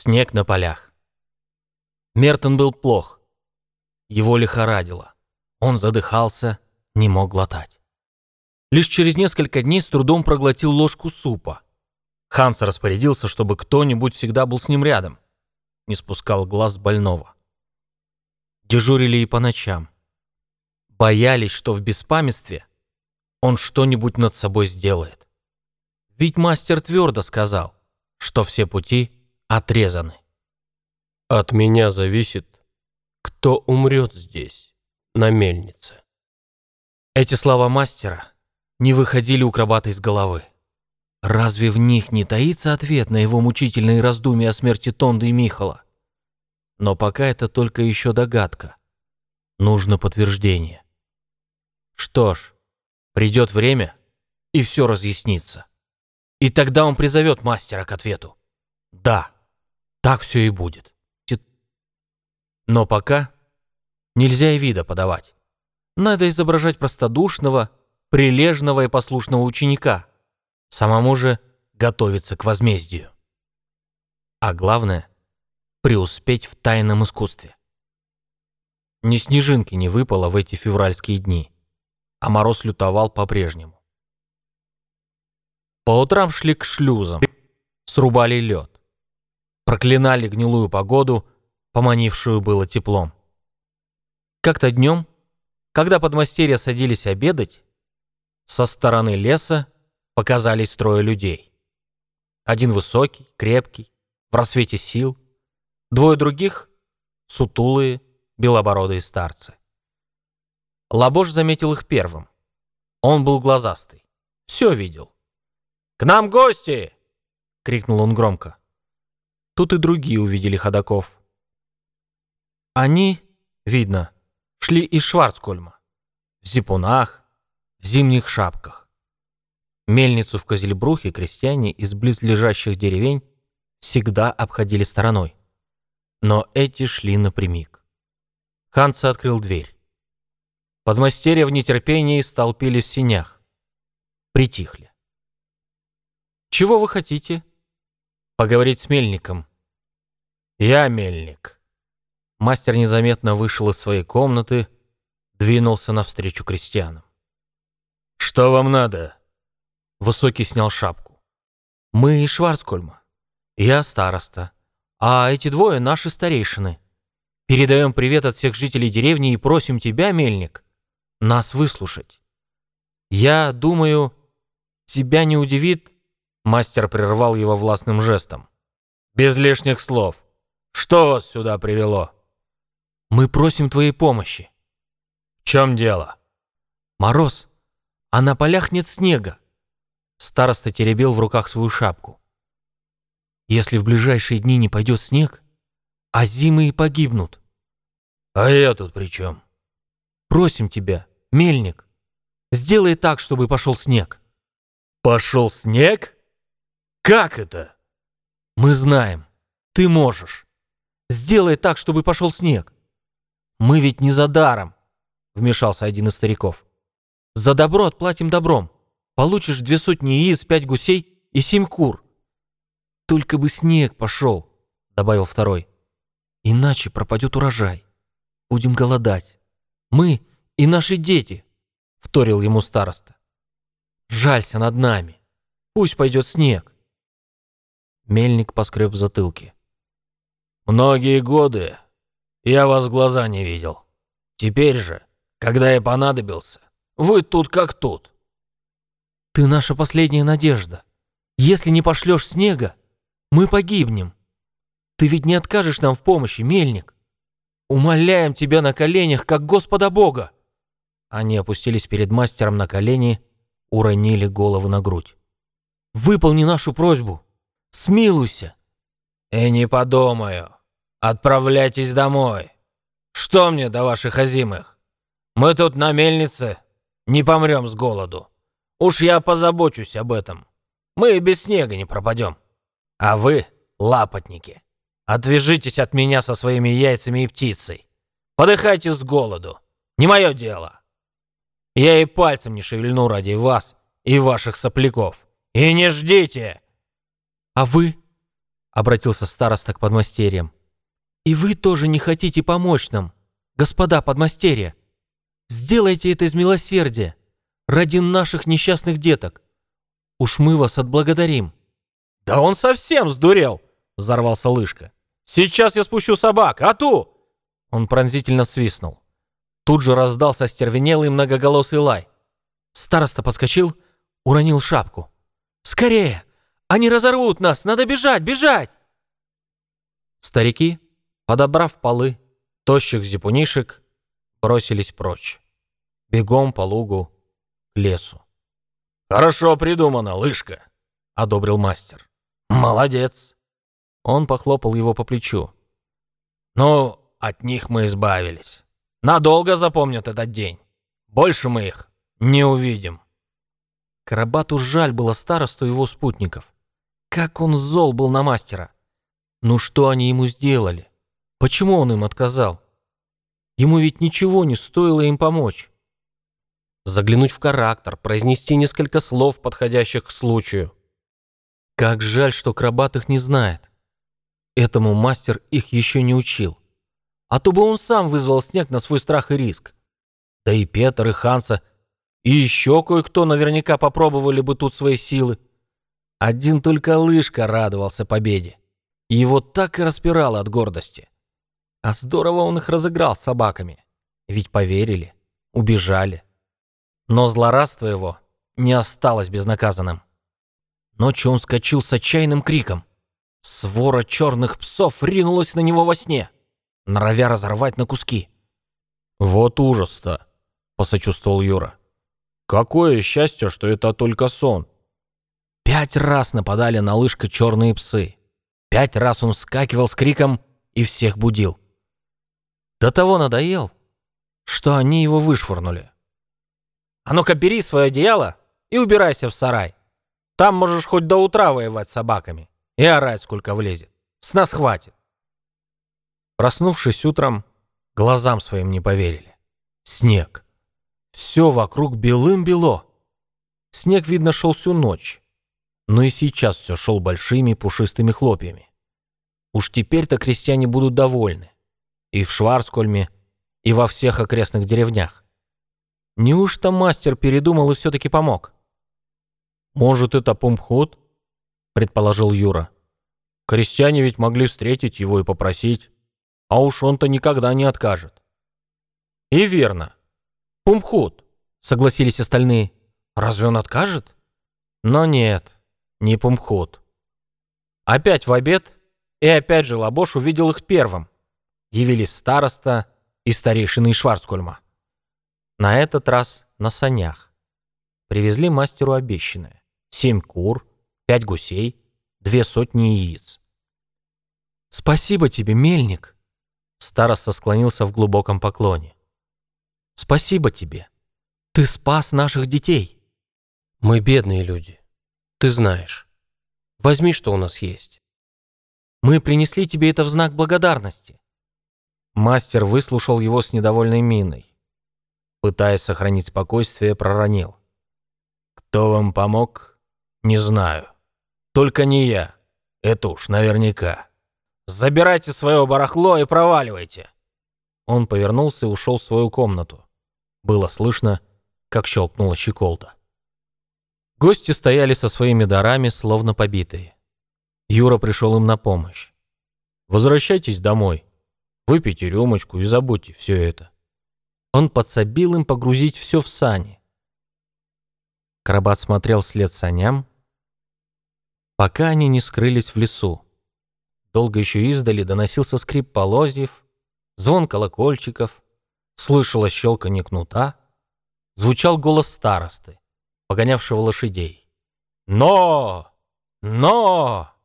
Снег на полях. Мертон был плох. Его лихорадило. Он задыхался, не мог глотать. Лишь через несколько дней с трудом проглотил ложку супа. Ханс распорядился, чтобы кто-нибудь всегда был с ним рядом. Не спускал глаз больного. Дежурили и по ночам. Боялись, что в беспамятстве он что-нибудь над собой сделает. Ведь мастер твердо сказал, что все пути отрезаны. От меня зависит, кто умрет здесь, на мельнице. Эти слова мастера не выходили у Крабата из головы. Разве в них не таится ответ на его мучительные раздумья о смерти Тонды и Михала? Но пока это только еще догадка. Нужно подтверждение. Что ж, придет время, и все разъяснится. И тогда он призовет мастера к ответу. Да, так все и будет. Но пока нельзя и вида подавать. Надо изображать простодушного, прилежного и послушного ученика. Самому же готовиться к возмездию. А главное — преуспеть в тайном искусстве. Ни снежинки не выпало в эти февральские дни, а мороз лютовал по-прежнему. По утрам шли к шлюзам, срубали лед, проклинали гнилую погоду, поманившую было теплом. Как-то днем, когда подмастерья садились обедать, со стороны леса показались трое людей. Один высокий, крепкий, в рассвете сил, двое других — сутулые, белобородые старцы. Лабош заметил их первым. Он был глазастый, все видел. «К нам гости!» — крикнул он громко. Тут и другие увидели ходаков. Они, видно, шли из Шварцкольма. В зипунах, в зимних шапках. Мельницу в Козельбрухе крестьяне из близлежащих деревень всегда обходили стороной. Но эти шли напрямик. Ханса открыл дверь. Подмастерья в нетерпении столпились в синях. Притихли. «Чего вы хотите?» «Поговорить с мельником». «Я мельник». Мастер незаметно вышел из своей комнаты, двинулся навстречу крестьянам. «Что вам надо?» Высокий снял шапку. «Мы из Шварцкольма. Я староста. А эти двое наши старейшины. Передаем привет от всех жителей деревни и просим тебя, мельник, нас выслушать. Я думаю, тебя не удивит, Мастер прервал его властным жестом. «Без лишних слов. Что вас сюда привело?» «Мы просим твоей помощи». «В чем дело?» «Мороз, а на полях нет снега». Староста теребил в руках свою шапку. «Если в ближайшие дни не пойдет снег, а зимы и погибнут». «А я тут при чем?» «Просим тебя, мельник, сделай так, чтобы пошел снег». «Пошел снег?» «Как это?» «Мы знаем. Ты можешь. Сделай так, чтобы пошел снег». «Мы ведь не за даром», — вмешался один из стариков. «За добро отплатим добром. Получишь две сотни яиц, пять гусей и семь кур». «Только бы снег пошел», — добавил второй. «Иначе пропадет урожай. Будем голодать. Мы и наши дети», — вторил ему староста. «Жалься над нами. Пусть пойдет снег». Мельник поскреб в затылке. «Многие годы я вас в глаза не видел. Теперь же, когда я понадобился, вы тут как тут». «Ты наша последняя надежда. Если не пошлешь снега, мы погибнем. Ты ведь не откажешь нам в помощи, мельник. Умоляем тебя на коленях, как Господа Бога!» Они опустились перед мастером на колени, уронили головы на грудь. «Выполни нашу просьбу!» Смилуйся!» «И не подумаю. Отправляйтесь домой. Что мне до ваших озимых? Мы тут на мельнице не помрем с голоду. Уж я позабочусь об этом. Мы и без снега не пропадем. А вы, лапотники, отвяжитесь от меня со своими яйцами и птицей. Подыхайте с голоду. Не мое дело. Я и пальцем не шевельну ради вас и ваших сопляков. И не ждите, а вы? обратился староста к подмастерьям. «И вы тоже не хотите помочь нам, господа подмастерья? Сделайте это из милосердия, ради наших несчастных деток. Уж мы вас отблагодарим». «Да он совсем сдурел!» — взорвался Лышка. «Сейчас я спущу собак, а ту!» Он пронзительно свистнул. Тут же раздался стервенелый многоголосый лай. Староста подскочил, уронил шапку. «Скорее! Они разорвут нас! Надо бежать, бежать!» Старики, подобрав полы, тощих зипунишек, бросились прочь. Бегом по лугу к лесу. «Хорошо придумано, лыжка!» — одобрил мастер. «Молодец!» Он похлопал его по плечу. «Ну, от них мы избавились. Надолго запомнят этот день. Больше мы их не увидим». Карабату жаль было старосту его спутников. Как он зол был на мастера. Ну что они ему сделали? Почему он им отказал? Ему ведь ничего не стоило им помочь. Заглянуть в характер, произнести несколько слов, подходящих к случаю. Как жаль, что Крабат их не знает. Этому мастер их еще не учил. А то бы он сам вызвал снег на свой страх и риск. Да и Петр, и Ханса, и еще кое-кто наверняка попробовали бы тут свои силы. Один только Лышка радовался победе. Его так и распирало от гордости. А здорово он их разыграл с собаками. Ведь поверили, убежали. Но злорадство его не осталось безнаказанным. Ночью он скочил с отчаянным криком. Свора черных псов ринулась на него во сне, норовя разорвать на куски. «Вот ужас-то!» — посочувствовал Юра. «Какое счастье, что это только сон!» Пять раз нападали на лыжка черные псы. Пять раз он вскакивал с криком и всех будил. До того надоел, что они его вышвырнули. «А ну-ка бери свое одеяло и убирайся в сарай. Там можешь хоть до утра воевать с собаками и орать, сколько влезет. С нас хватит. Проснувшись утром, глазам своим не поверили. Снег. Все вокруг белым-бело. Снег, видно, шел всю ночь. Но и сейчас все шел большими пушистыми хлопьями. Уж теперь-то крестьяне будут довольны. И в Шварцкольме, и во всех окрестных деревнях. Неужто мастер передумал и все-таки помог? «Может, это помход?» — предположил Юра. «Крестьяне ведь могли встретить его и попросить, а уж он-то никогда не откажет». «И верно. Пумхут», — согласились остальные. «Разве он откажет?» Но нет, не Пумхут. Опять в обед, и опять же Лабош увидел их первым. Явились староста и старейшины Шварцкольма. На этот раз на санях. Привезли мастеру обещанное семь кур, пять гусей, две сотни яиц. «Спасибо тебе, мельник!» Староста склонился в глубоком поклоне. «Спасибо тебе! Ты спас наших детей!» «Мы бедные люди, ты знаешь. Возьми, что у нас есть». «Мы принесли тебе это в знак благодарности». Мастер выслушал его с недовольной миной. Пытаясь сохранить спокойствие, проронил. «Кто вам помог?» Не знаю. Только не я. Это уж наверняка. Забирайте свое барахло и проваливайте. Он повернулся и ушел в свою комнату. Было слышно, как щелкнула щеколда. Гости стояли со своими дарами, словно побитые. Юра пришел им на помощь. «Возвращайтесь домой. Выпейте рюмочку и забудьте все это». Он подсобил им погрузить все в сани. Карабат смотрел вслед саням, пока они не скрылись в лесу. Долго еще издали доносился скрип полозьев, звон колокольчиков, слышалось щелканье кнута, звучал голос старосты, погонявшего лошадей. «Но! Но!»